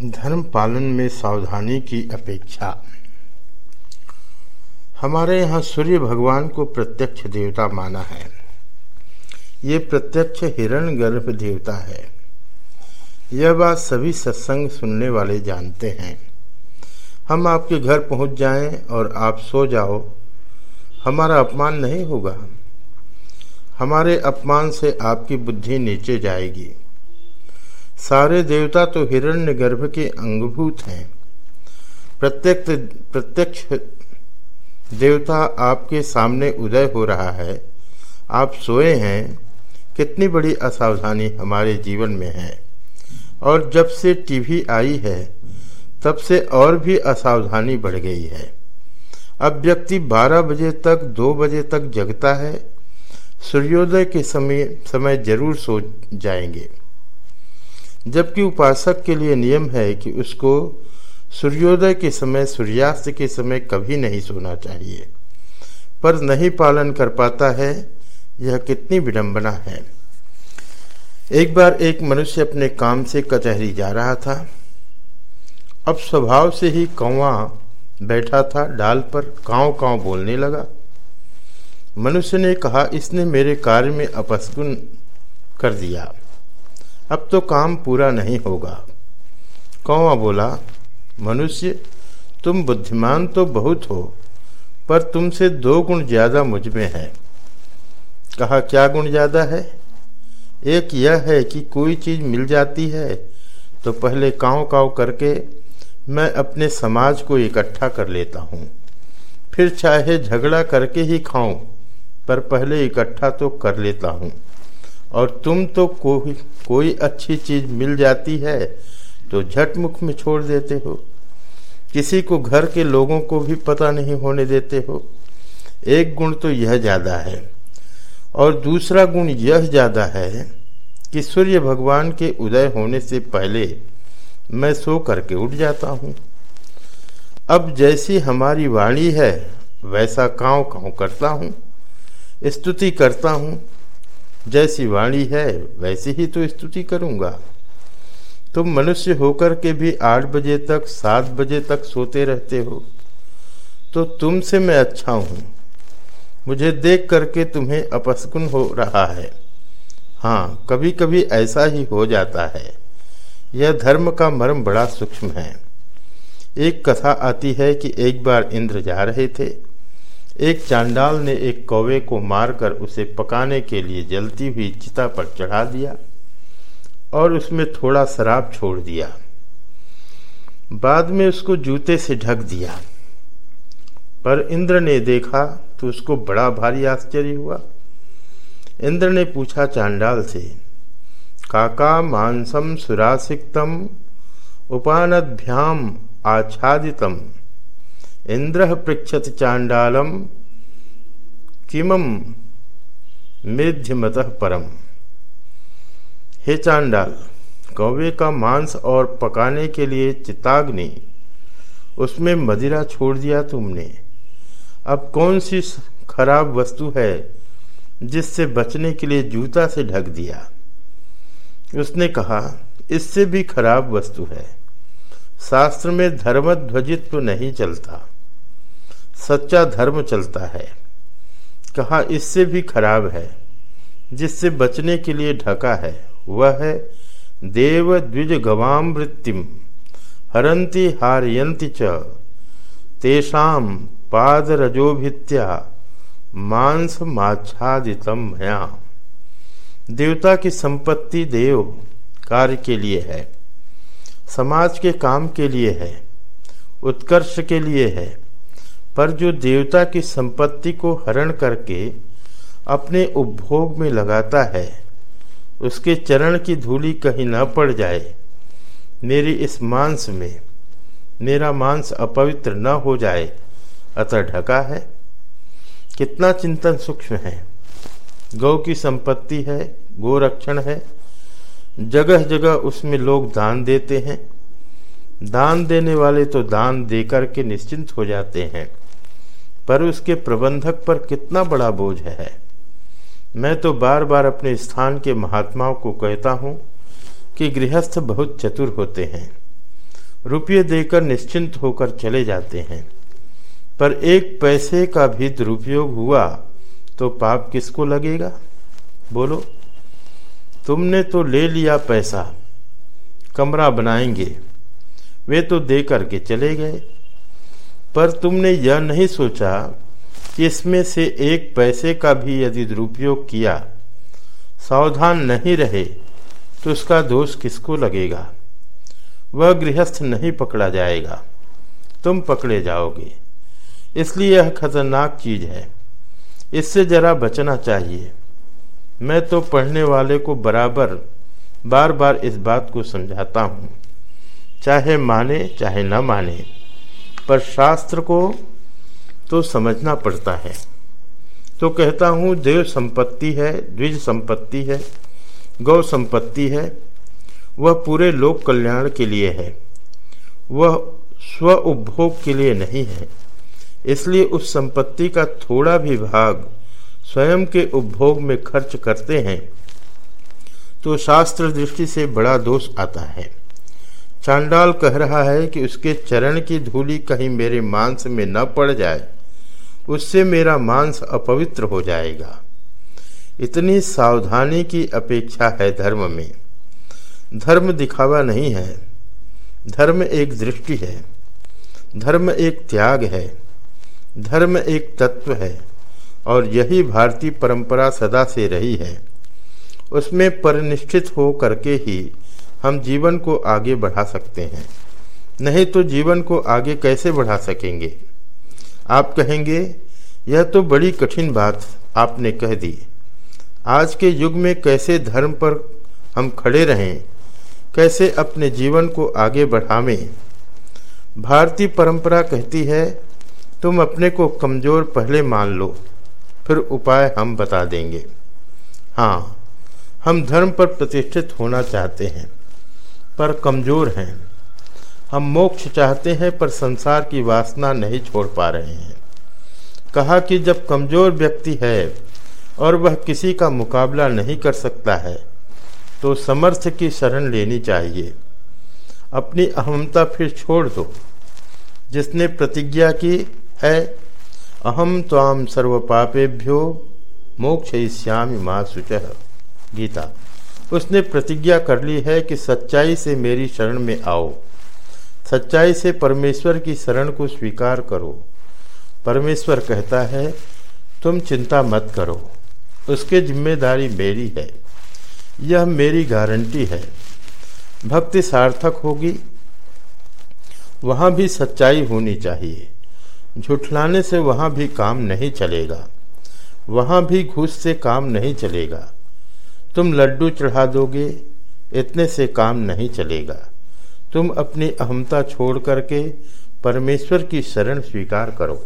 धर्म पालन में सावधानी की अपेक्षा। हमारे यहाँ सूर्य भगवान को प्रत्यक्ष देवता माना है। ये प्रत्यक्ष हिरण गर्भ देवता है। यह बात सभी सत्संग सुनने वाले जानते हैं। हम आपके घर पहुँच जाएँ और आप सो जाओ। हमारा अपमान नहीं होगा। हमारे अपमान से आपकी बुद्धि नीचे जाएगी। सारे देवता तो हिरण्य गर्भ के अंगभूत हैं। प्रत्यक्ष प्रत्यक्ष देवता आपके सामने उदय हो रहा है। आप सोए हैं। कितनी बड़ी असावधानी हमारे जीवन में है। और जब से टीवी आई है, तब से और भी असावधानी बढ़ गई है। अब व्यक्ति 12 बजे तक 2 बजे तक जगता है। सूर्योदय के समय समय ज़रूर सो जाएँगे। जबकि उपासक के लिए नियम है कि उसको सूर्योदय के समय, सूर्यास्त के समय कभी नहीं सोना चाहिए। पर नहीं पालन कर पाता है, यह कितनी विडंबना है। एक बार एक मनुष्य अपने काम से कचहरी जा रहा था। अब स्वभाव से ही कौवा बैठा था, डाल पर कांव कांव बोलने लगा। मनुष्य ने कहा, इसने मेरे कार्य में अपस्कुन कर दिया। अब तो काम पूरा नहीं होगा। कौवा बोला, मनुष्य, तुम बुद्धिमान तो बहुत हो, पर तुमसे दो गुण ज़्यादा मुझमें है। कहा, क्या गुण ज़्यादा है? एक यह है कि कोई चीज़ मिल जाती है तो पहले काव काव करके मैं अपने समाज को इकट्ठा कर लेता हूँ। फिर चाहे झगड़ा करके ही खाऊं पर पहले इकट्ठा तो कर लेता हूँ। और तुम तो कोई कोई अच्छी चीज़ मिल जाती है तो झट मुख में छोड़ देते हो। किसी को घर के लोगों को भी पता नहीं होने देते हो। एक गुण तो यह ज़्यादा है। और दूसरा गुण यह ज़्यादा है कि सूर्य भगवान के उदय होने से पहले मैं सो करके उठ जाता हूँ। अब जैसी हमारी वाणी है, वैसा काव काव करता हूँ। स्तुति करता हूँ। जैसी वाणी है, वैसी ही तो स्तुति करूँगा। तुम मनुष्य होकर के भी आठ बजे तक, सात बजे तक सोते रहते हो। तो तुमसे मैं अच्छा हूँ। मुझे देख करके तुम्हें अपस्कुन हो रहा है। हाँ कभी कभी ऐसा ही हो जाता है। यह धर्म का मर्म बड़ा सूक्ष्म है। एक कथा आती है कि एक बार इंद्र जा रहे थे। एक चांडाल ने एक कौवे को मारकर उसे पकाने के लिए जलती हुई चिता पर चढ़ा दिया और उसमें थोड़ा शराब छोड़ दिया। बाद में उसको जूते से ढक दिया। पर इंद्र ने देखा तो उसको बड़ा भारी आश्चर्य हुआ। इंद्र ने पूछा चांडाल से, काका मांसम सुरासिकतम उपानभ्याम आच्छादितम। इंद्र पृछत चांडालम किमम मेध्यमत परम? हे चांडाल कौवे का मांस और पकाने के लिए चिताग्नि, उसमें मदिरा छोड़ दिया तुमने। अब कौन सी खराब वस्तु है जिससे बचने के लिए जूता से ढक दिया? उसने कहा, इससे भी खराब वस्तु है। शास्त्र में धर्मध्वजित तो नहीं चलता। सच्चा धर्म चलता है। कहा इससे भी खराब है, जिससे बचने के लिए ढका है, वह है देव द्विज गवाम वृत्तिम हरंती हारयंती च। तेषाम पाद रजोभित्या मांस माच्छादितम मया देवता की संपत्ति देव कार्य के लिए है, समाज के काम के लिए है, उत्कर्ष के लिए है पर जो देवता की संपत्ति को हरण करके अपने उपभोग में लगाता है, उसके चरण की धूली कहीं न पड़ जाए, मेरी इस मांस में मेरा मांस अपवित्र न हो जाए। अतः ढका है। कितना चिंतन सूक्ष्म है। गौ की संपत्ति है, गोरक्षण है। जगह जगह उसमें लोग दान देते हैं। दान देने वाले तो दान देकर के निश्चिंत हो जाते हैं। पर उसके प्रबंधक पर कितना बड़ा बोझ है। मैं तो बार बार अपने स्थान के महात्माओं को कहता हूँ कि गृहस्थ बहुत चतुर होते हैं। रुपये देकर निश्चिंत होकर चले जाते हैं। पर एक पैसे का भी दुरुपयोग हुआ तो पाप किसको लगेगा? बोलो, तुमने तो ले लिया पैसा, कमरा बनाएँगे, वे तो दे करके चले गए। पर तुमने यह नहीं सोचा कि इसमें से एक पैसे का भी यदि दुरुपयोग किया, सावधान नहीं रहे तो उसका दोष किसको लगेगा? वह गृहस्थ नहीं पकड़ा जाएगा। तुम पकड़े जाओगे। इसलिए यह खतरनाक चीज़ है। इससे जरा बचना चाहिए। मैं तो पढ़ने वाले को बराबर बार बार इस बात को समझाता हूँ। चाहे माने, चाहे न माने। पर शास्त्र को तो समझना पड़ता है। तो कहता हूँ, देव संपत्ति है, द्विज संपत्ति है, गौ संपत्ति है, वह पूरे लोक कल्याण के लिए है। वह स्व उपभोग के लिए नहीं है। इसलिए उस संपत्ति का थोड़ा भी भाग स्वयं के उपभोग में खर्च करते हैं तो शास्त्र दृष्टि से बड़ा दोष आता है। चांडाल कह रहा है कि उसके चरण की धूली कहीं मेरे मांस में न पड़ जाए, उससे मेरा मांस अपवित्र हो जाएगा। इतनी सावधानी की अपेक्षा है धर्म में। धर्म दिखावा नहीं है। धर्म एक दृष्टि है। धर्म एक त्याग है। धर्म एक तत्व है। और यही भारतीय परंपरा सदा से रही है। उसमें परिनिष्ठित हो करके ही हम जीवन को आगे बढ़ा सकते हैं। नहीं तो जीवन को आगे कैसे बढ़ा सकेंगे? आप कहेंगे, यह तो बड़ी कठिन बात आपने कह दी। आज के युग में कैसे धर्म पर हम खड़े रहें? कैसे अपने जीवन को आगे बढ़ावें? भारतीय परंपरा कहती है, तुम अपने को कमज़ोर पहले मान लो, फिर उपाय हम बता देंगे। हाँ हम धर्म पर प्रतिष्ठित होना चाहते हैं। पर कमज़ोर हैं। हम मोक्ष चाहते हैं, पर संसार की वासना नहीं छोड़ पा रहे हैं। कहा कि जब कमज़ोर व्यक्ति है और वह किसी का मुकाबला नहीं कर सकता है तो समर्थ की शरण लेनी चाहिए। अपनी अहमता फिर छोड़ दो। जिसने प्रतिज्ञा की है, अहम ताम सर्व पापेभ्यो मोक्षयिष्यामि माँ सुच गीता। उसने प्रतिज्ञा कर ली है कि सच्चाई से मेरी शरण में आओ। सच्चाई से परमेश्वर की शरण को स्वीकार करो। परमेश्वर कहता है, तुम चिंता मत करो, उसके ज़िम्मेदारी मेरी है, यह मेरी गारंटी है। भक्ति सार्थक होगी, वहाँ भी सच्चाई होनी चाहिए, झुठलाने से वहाँ भी काम नहीं चलेगा, वहाँ भी घूस से काम नहीं चलेगा। तुम लड्डू चढ़ा दोगे, इतने से काम नहीं चलेगा। तुम अपनी अहमता छोड़ करके परमेश्वर की शरण स्वीकार करो।